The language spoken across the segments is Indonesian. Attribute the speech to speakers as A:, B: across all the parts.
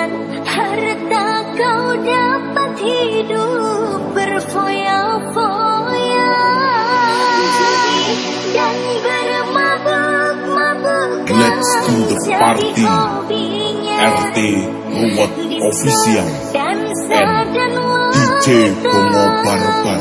A: dengan harta kau dapat hidup berfoya-foya. Dan bermabuk-mabuk
B: Let's do the party. RT Ruwet Official. dan DJ Bongo Barbar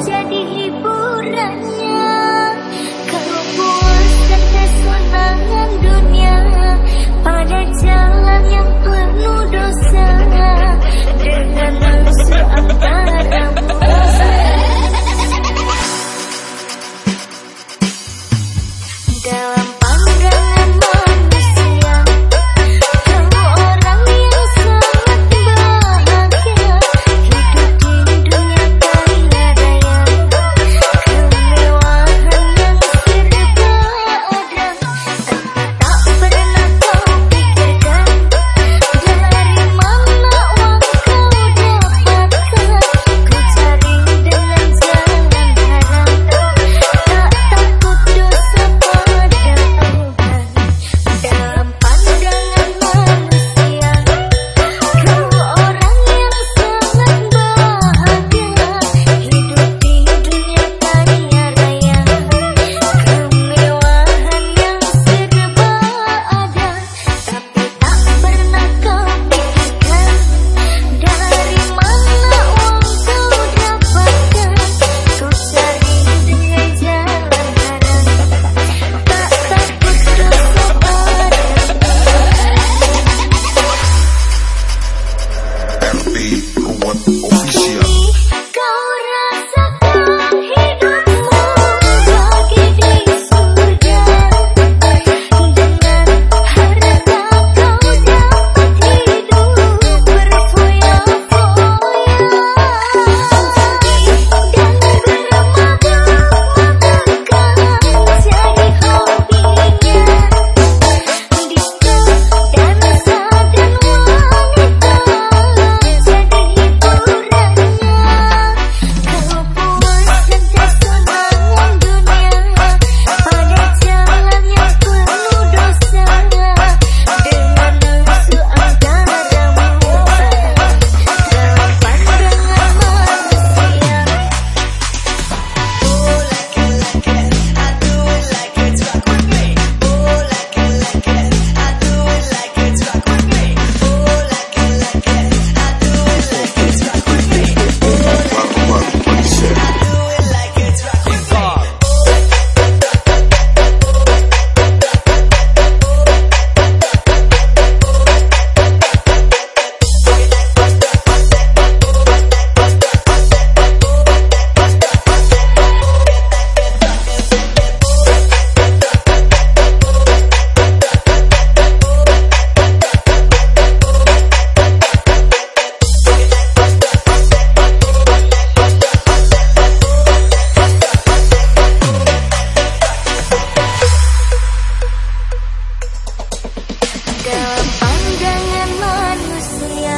A: pandangan manusia.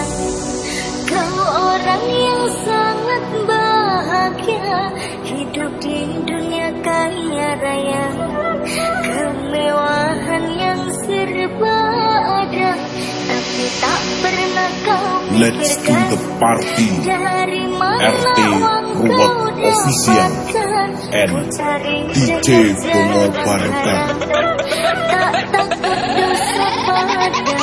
A: Kau orang yang sangat bahagia. Hidup di dunia kaya raya. Kemewahan yang serba ada. Tapi tak pernah kau
B: Let's do the party. RT Ruwet Official and DJ Bongo
A: Barca Tak takut
B: Oh,